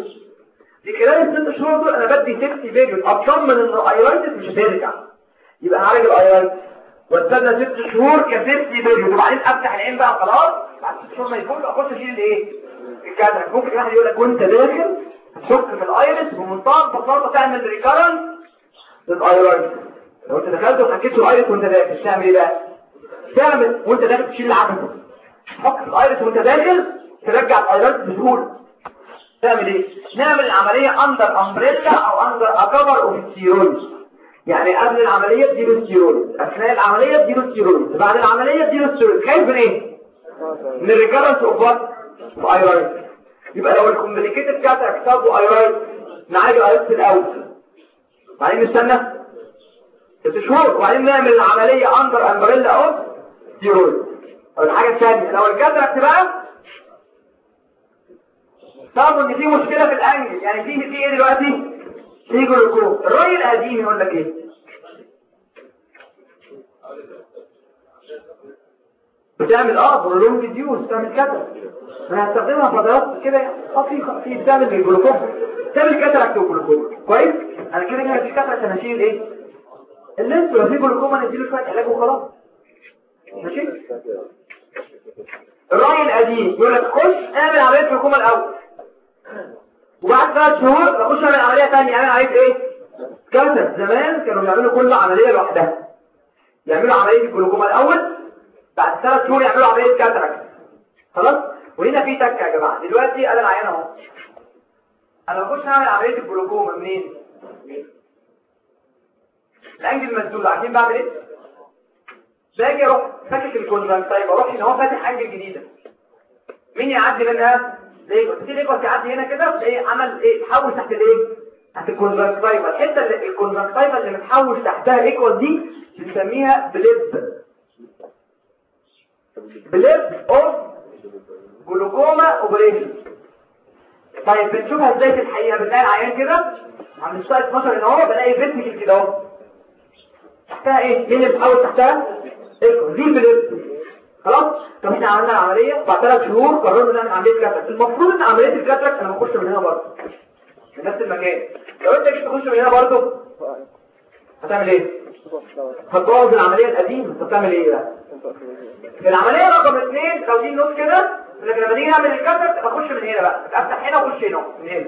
في خلال الست شهور دول أنا بدي safety period أطمن إن ال iritis مش هترجع. يبقى هعالج ال iritis واستنى ست شهور ك safety period وبعدين أفتح العين بقى خلاص بعد ست شهور ما يكون أخش أشيل الإيه؟ ال cataract ممكن واحد يقول لك وأنت داخل تشك في ال iris بمنتهى البساطه تعمل recurrence لل iritis. لو أنت دخلت له الآيرس وأنت داخل تعمل إيه بقى؟ تعمل وأنت داخل تشيل العدسه تحط الآيرس وأنت داخل ترجع الآيرس بسهولة. تعمل إيه؟ نعمل العملية اندر امبريلا أو اندر اكبر اوف يعني قبل العملية تديله ستيرويد أثناء العملية تديله ستيرويد بعد العملية تديله ستيرويد خايف من إيه من الريكارنس اوف وات ايرس يبقى لو الكومبليكيتد كاتراكت سابو ايرس نعالج ال iritis الأول. بعدين نستنى ست شهور وبعدين نعمل العملية under umbrella of steroid أو الحاجة الثانية لو ال cataract بقى. صاروا إن في مشكلة في ال angle يعني في في إيه دلوقتي؟ في جلوكوز. الرأي القديم يقول لك إيه؟ بتعمل آه prolonged use بتعمل cataract أنا هستخدمها فترات كده خفيفة في بتعمل بالجلوكوز تعمل cataract و glaucoma كويس؟ أنا كده كده مفيش cataract أنا هشيل إيه؟ ال lens لو في جلوكوما نديله شوية علاج وخلاص. ماشي؟ الرأي القديم يقول لك خش اعمل عملية جلوكوما الأول. وبعد ثلاث شهور بخش أعمل عملية ثانية اعمل عمليه إيه؟ كانسر زمان كانوا بيعملوا كل عملية لوحدها. يعملوا عملية الجلوكوما الأول بعد ثلاث شهور يعملوا عملية كاتراكت خلاص؟ وهنا في تكه يا جماعة. دلوقتي أنا العيان أهو. أنا بخش أعمل عملية الجلوكوما منين؟ الأنجل مسدود عارفين بعمل إيه؟ باجي أروح فاتح الكونتراكت طيب أروح هنا هو فاتح أنجل جديدة. مين يعدي منها؟ ليه في ليكوس يعدي هنا كده إيه عمل إيه؟ تحول تحت الإيه؟ الحتة اللي الكونتراكتايف اللي متحول تحتها ليكوس دي بنسميها bleb bleb of glaucoma operation طيب بنشوفها إزاي في الحقيقة؟ بنلاقي العيان كده عند الساعة 12 ان هو بلاقي فيتميكل كده اهو. تحتها إيه؟ مين اللي بتحول تحتها؟ aqueous دي bleb خلاص؟ طب إحنا عملنا العملية بعد ثلاث شهور قررنا نعمل عمليه cataract المفروض إن عملية ال cataract أنا بخش من هنا برضه. في نفس المكان. لو انت جيت تخش من هنا برضه هتعمل إيه؟ هتبوظ العملية القديمة. انت بتعمل إيه بقى؟ العملية رقم اثنين دي نص كده لكن لما نيجي نعمل ال cataract اخش من هنا بقى. افتح هنا واخش هنا. من هنا.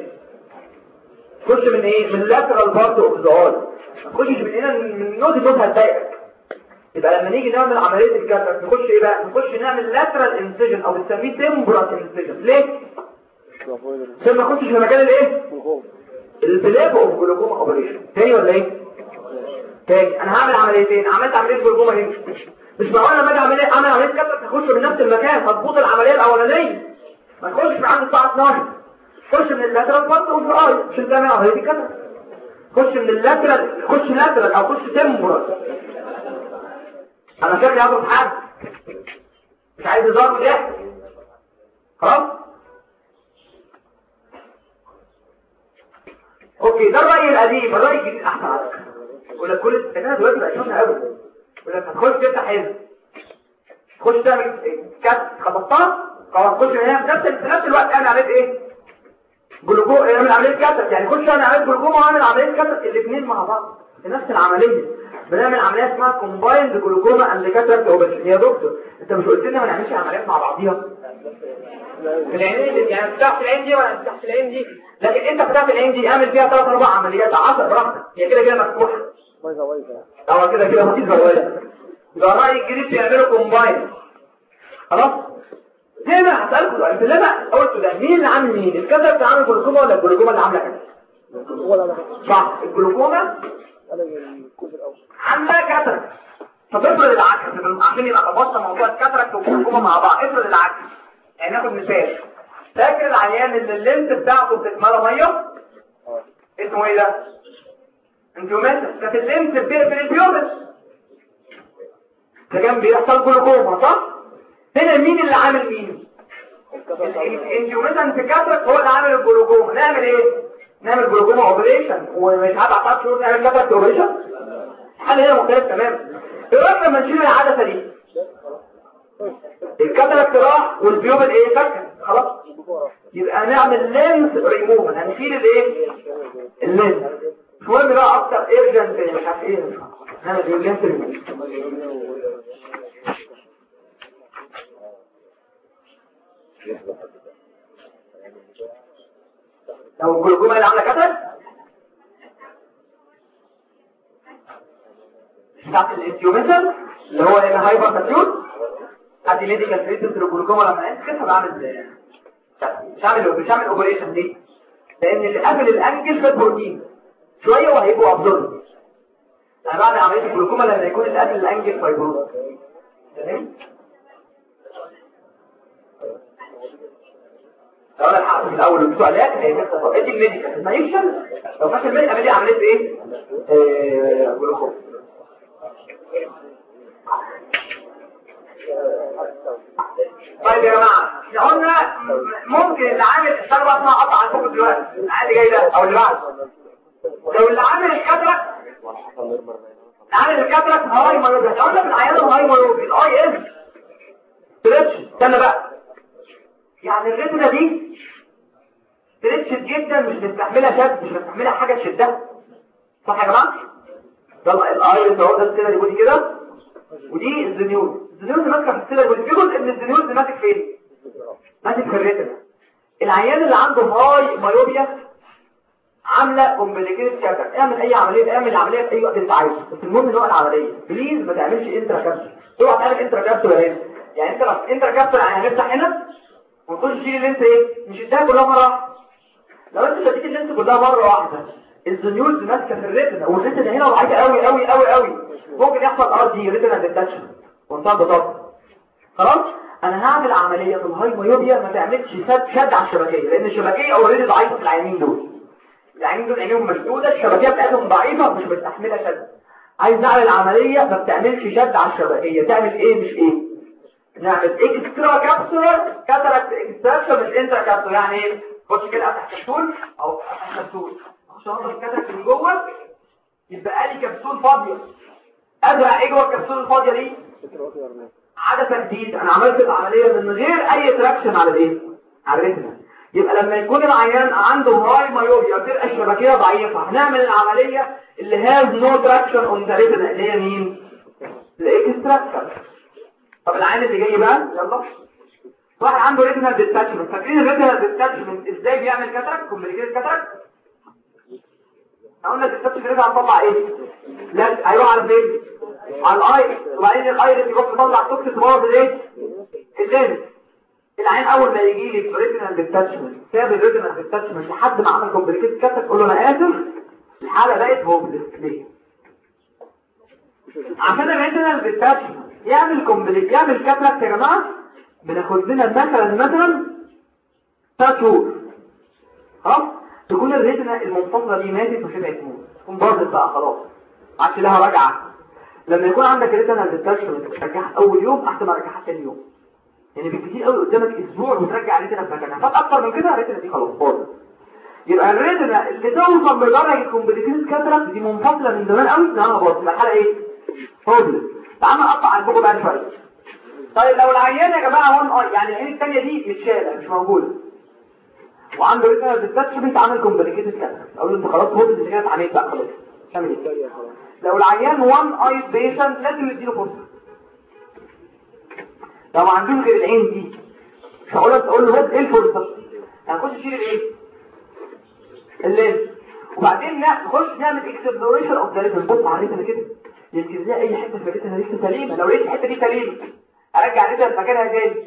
تخش من إيه؟ من ال lateral part of the تخشش من هنا من نوت النوت هتضايقك. يبقى لما نيجي نعمل عملية ال cataract نخش إيه بقى؟ نخش نعمل lateral incision أو بنسميه temporal incision ليه؟ عشان ما في مكان الايه؟ ال bleb of glaucoma operation تاني ولا إيه؟ تاني. أنا هعمل عمليتين عملت عملية جلوكوما هنا. مش معقول لما أجي أعمل إيه؟ أعمل عملية cataract اخش من نفس المكان هتبوظ العملية الأولانية. ما تخش من عند الساعة 12 خش من ال lateral part of the eye عشان تعمل عمليه ال cataract خش من ال lateral خش lateral أو خش temporal أنا شكلي هضرب حد مش عايز ضرب ده خلاص؟ OK ده الرأي القديم الرأي الجديد. احسن عليك يقول لك كل السكنات دلوقتي بقى شوفها قوي يقول لك هتخش تفتح هنا تخش تعمل cataract خلصتها خلاص خش هنا في نفس في نفس الوقت اعمل عملية إيه؟ جلوكوما اعمل عملية cataract. يعني خش اعمل عملية جلوكوما واعمل عملية cataract. الاثنين مع بعض. نفس العملية. بنعمل عملية اسمها combined glaucoma and cataract operation يا دكتور انت مش قلت لنا ما نعملش عمليات مع بعضيها؟ في العينين يعني فتحت العين دي ولا فتحت العين دي؟ لكن انت فتحت العين دي اعمل فيها ثلاث أربع عمليات. 10 براحتك. هي كده كده مفتوحة. بايظة بايظة. هو كده كده مفيش جواز يبقى الراي الجديد بيعملوا combined خلاص؟ هنا هسألكم سؤال. في اللي أنا قلته ده مين اللي عامل مين؟ ال cataract اللي عامل جلوكوما ولا الجلوكوما اللي عاملة أنا. صح. الجلوكوما أنا الجزء طب افرض العكس عشان يبقى تبص موضوع ال cataract وال glaucoma مع بعض افرض العكس. يعني ناخد مثال. فاكر العيان اللي ال lens بتاعته بتتملى مية؟ اسمه إيه ده؟ intumescent. كانت ال lens بتقفل ال pupil ده كان بيحصل جلوكوما صح؟ هنا مين اللي عامل مين ال intumescent في cataract هو اللي عامل الجلوكوما. نعمل إيه؟ نعمل glaucoma operation ومش عارف اعطاك شهور نعمل cataract operation حاجة هنا مختلف تماما. إيه رأيك لما نشيل العدسة دي؟ ال cataract راح وال pupil إيه فكت خلاص. يبقى نعمل لينس ريموفل هنشيل الإيه؟ ال lens مش مهم بقى أكتر urgent مش عارف إيه نعمل إيه؟ ريموفل لو الجلوكوما اللي عامله كاتراكت بتاعت الانتيوميتر اللي هو هنا هايبر تاتيون. حد ميديكال تريتمنت للجلوكوما لما انت كده بعمل إزاي مش هعمل مش هعمل اوبريشن دي. لأن اللي قبل الأنجل فات بروتين. شوية وهيبقوا ابزورب أنا بعمل عملية الجلوكوما لما يكون اللي قبل الأنجل فايبروز تمام؟ لو الحق في الأول هي بتحصل ادي الميديكال ما يفشل. لو فشل الميديكال اعمل لي عمليه إيه؟ جلوكوما طيب يا جماعة إحنا قلنا ممكن اللي عامل بقى اسمها قطع عندكم دلوقتي اللي جاي ده أو اللي بعده لو اللي عامل الكاتراك عامل الكاتراك هاي مايوبي إحنا قلنا في العيان الهاي الاي is stretched استنى بقى. يعني ال retina دي stretched جدا مش مستحملها شد مش مستحملها حاجة تشدها. صح يا جماعة؟ يلا الاي اس اهو ده السنة اللي كده. ودي ال zonule ال zonule ماسكة في ال ciliary ودي في جزء من ال zonule ماسك فين؟ ماسك في ال retina العيان اللي عنده high myopia عاملة complicated cataract اعمل أي عملية اعمل العملية في أي وقت أنت عايزه. بس المهم نوع العملية. please ما تعملش intracapsular اوعى تعمل intracapsular هنا يعني انت لو intracapsular هنفتح هنا؟ ونخش نشيل ال lens إيه مش اديها كلها مرة. لو انت شديت ال lens كلها مرة واحدة ال zonules ماسكة في ال retina وال retina هنا ضعيفه قوي قوي قوي قوي. ممكن يحصل RD retinal detachment وانتهى ببساطه خلاص؟ أنا هعمل عملية في ال high myopia ما تعملش شد شد على الشبكية. لأن الشبكية already ضعيفة في العينين دول. العينين دول عينيهم مشدودة الشبكية بتاعتهم ضعيفة مش مستحملة شد. عايز نعمل عملية ما بتعملش شد على الشبكية. تعمل إيه مش إيه نعمل extracapsular cataract extraction مش intracapsular. يعني إيه؟ خش كده أفتح كبسول أو أفتح كبسول اخش أحط ال cataract من جوه. يبقى لي كبسول فاضية. ازرع إيه جوه الكبسول الفاضية دي؟ عدسه جديد أنا عملت العملية من غير أي traction على الايه على ال retina يبقى لما يكون العيان عنده high myopia تبقى الشبكيه ضعيفة. هنعمل العملية اللي has no traction on the retina اللي هي مين؟ ال extraction طب العيان اللي جاي بقى يلا. واحد عنده retinal detachment فاكرين ال retinal detachment إزاي بيعمل cataract complicated cataract قلنا ال detachment رجع هنطلع إيه؟ لا هيروح على فين على ال eye وبعدين ال eye يروح يطلع toxic power الايه ال lens العين أول ما يجي لي retinal detachment ساب ال retinal detachment لحد ما عمل complicated cataract قول له أنا آسف الحالة بقت hopeless ليه؟ عشان ال retinal detachment يعمل complicated يعمل cataract يا جماعة بناخد لنا مثلا مثلا 3 شهور تكون ال retina المنفصلة دي ماتت وشبعت موت تكون باظت بقى خلاص. ما عادش لها رجعة. لما يكون عندك retinal detachment بترجعها أول يوم أحسن ما ترجعها ثاني يوم. يعني بالكثير قوي قدامك أسبوع وترجع ال retina في مكانها. فات أكتر من كده ال retina دي خلاص باظت. يبقى ال retina اللي توصل لدرجة ال complicated cataract دي منفصلة من زمان قوي أنا بص الحاله إيه؟ فاضل تعالى نقطع البوكو بقى شوية. طيب لو العيان يا جماعة one eye يعني العين الثانية دي متشالة مش موجودة. وعنده retinal detachment عامل complicated cataract أقول له أنت خلاص خد انت كده اتعملت بقى خلاص. إيه لو العيان one-eyed patient لازم نديله فرصة. لو ما عندوش غير العين دي مش هقول لك تقول له إيه الفرصة؟ هنخش نشيل الايه الليل وبعدين نخش نعمل exploration of the نبص على ال retina كده. زي أي حتة في ال retina لسه سليمه لو لقيت الحتة دي سليمه أرجع ال retina مكانها جاي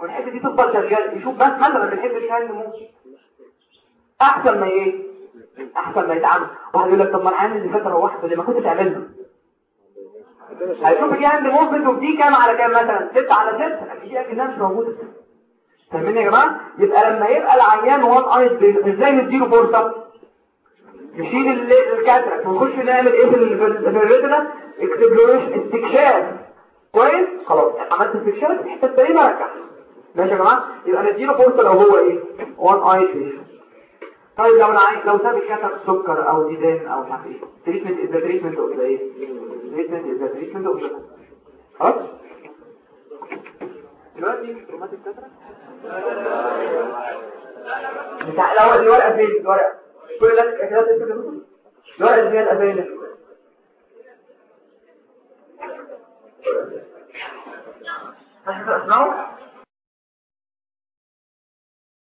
والحتة دي تفضل شغاله يشوف بس هل ما بنحبش هل نموت أحسن ما إيه؟ أحسن ما يتعامل. واحد يقول لك طب ما العيان اللي فات روحت اللي ما كنت تعملها هيشوف دي hand movement ودي كام على كام مثلا؟ 6 على 6 أكيد اكنها مش موجودة. فاهمين يا جماعة؟ يبقى لما يبقى العيان one eyed إزاي نديله فرصة؟ نشيل ال cataract ونخش نعمل إيه في ال retina؟ exploration استكشاف. كويس؟ خلاص. عملت استكشاف الحته السليمه رجع ماشي يا جماعة؟ يبقى نديله فرصة لو هو إيه؟ one eyed بس طيب لو العين لو ساب ال cataract سكر أو ديدان أو مش عارف إيه. treatment is treatment of إيه؟ treatment is treatment of خلاص؟ دلوقتي traumatic cataract بتاع الورقه فين الورقه كل ده الورقه فيها الابانه اسمعوا